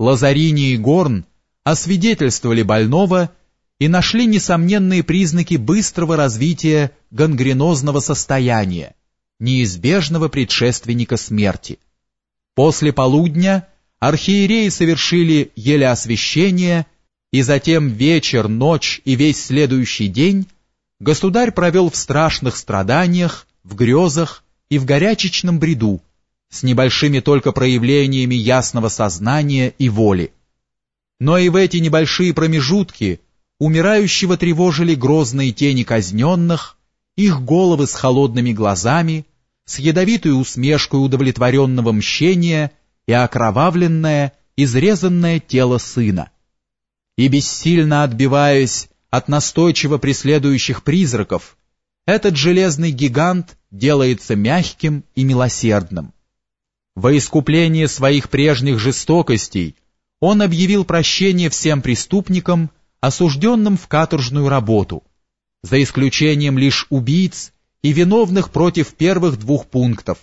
Лазарини и Горн освидетельствовали больного и нашли несомненные признаки быстрого развития гангренозного состояния, неизбежного предшественника смерти. После полудня архиереи совершили еле освящение, и затем вечер, ночь и весь следующий день государь провел в страшных страданиях, в грезах и в горячечном бреду, с небольшими только проявлениями ясного сознания и воли. Но и в эти небольшие промежутки умирающего тревожили грозные тени казненных, их головы с холодными глазами, с ядовитой усмешкой удовлетворенного мщения и окровавленное, изрезанное тело сына. И бессильно отбиваясь от настойчиво преследующих призраков, этот железный гигант делается мягким и милосердным. Во искупление своих прежних жестокостей он объявил прощение всем преступникам, осужденным в каторжную работу, за исключением лишь убийц и виновных против первых двух пунктов,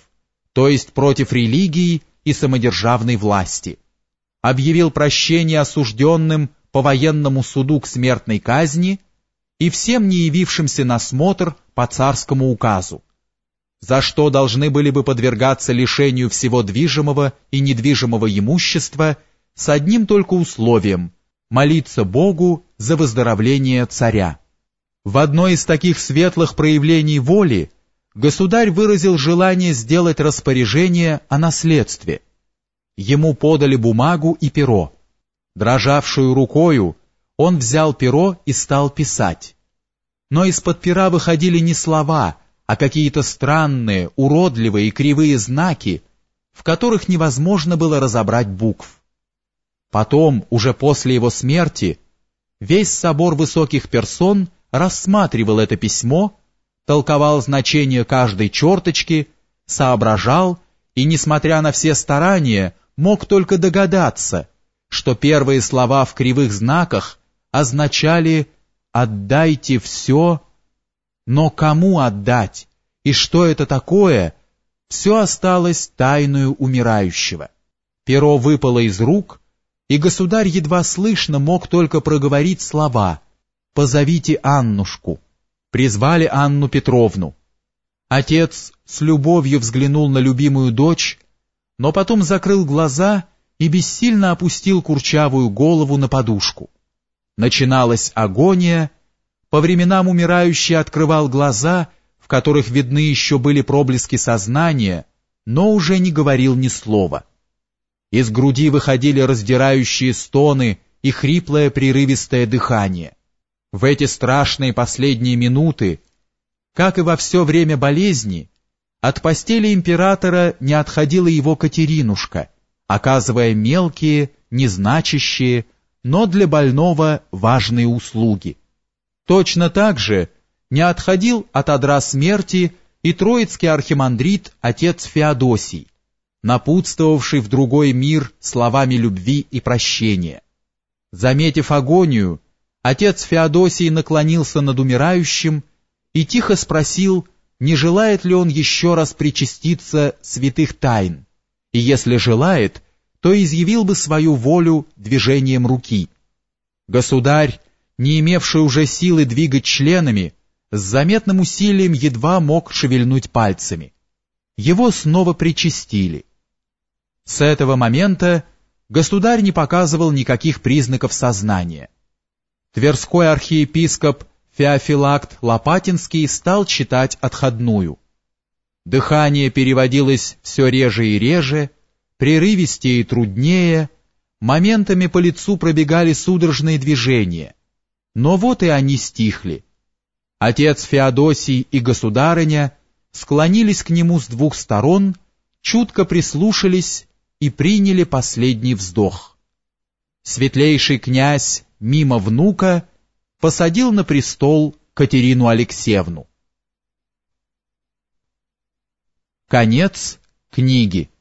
то есть против религии и самодержавной власти. Объявил прощение осужденным по военному суду к смертной казни и всем не явившимся на смотр по царскому указу, за что должны были бы подвергаться лишению всего движимого и недвижимого имущества с одним только условием – молиться Богу за выздоровление царя. В одной из таких светлых проявлений воли государь выразил желание сделать распоряжение о наследстве. Ему подали бумагу и перо. Дрожавшую рукою он взял перо и стал писать. Но из-под пера выходили не слова, а какие-то странные, уродливые и кривые знаки, в которых невозможно было разобрать букв. Потом, уже после его смерти, весь собор высоких персон – рассматривал это письмо, толковал значение каждой черточки, соображал и, несмотря на все старания, мог только догадаться, что первые слова в кривых знаках означали «отдайте все», но кому отдать и что это такое, все осталось тайною умирающего. Перо выпало из рук, и государь едва слышно мог только проговорить слова — «Позовите Аннушку». Призвали Анну Петровну. Отец с любовью взглянул на любимую дочь, но потом закрыл глаза и бессильно опустил курчавую голову на подушку. Начиналась агония, по временам умирающий открывал глаза, в которых видны еще были проблески сознания, но уже не говорил ни слова. Из груди выходили раздирающие стоны и хриплое прерывистое дыхание. В эти страшные последние минуты, как и во все время болезни, от постели императора не отходила его Катеринушка, оказывая мелкие, незначащие, но для больного важные услуги. Точно так же не отходил от одра смерти и троицкий архимандрит отец Феодосий, напутствовавший в другой мир словами любви и прощения. Заметив агонию, Отец Феодосий наклонился над умирающим и тихо спросил, не желает ли он еще раз причаститься святых тайн, и если желает, то изъявил бы свою волю движением руки. Государь, не имевший уже силы двигать членами, с заметным усилием едва мог шевельнуть пальцами. Его снова причастили. С этого момента государь не показывал никаких признаков сознания. Тверской архиепископ Феофилакт Лопатинский стал читать отходную. Дыхание переводилось все реже и реже, прерывистее и труднее, моментами по лицу пробегали судорожные движения. Но вот и они стихли. Отец Феодосий и государыня склонились к нему с двух сторон, чутко прислушались и приняли последний вздох. Светлейший князь мимо внука, посадил на престол Катерину Алексеевну. Конец книги.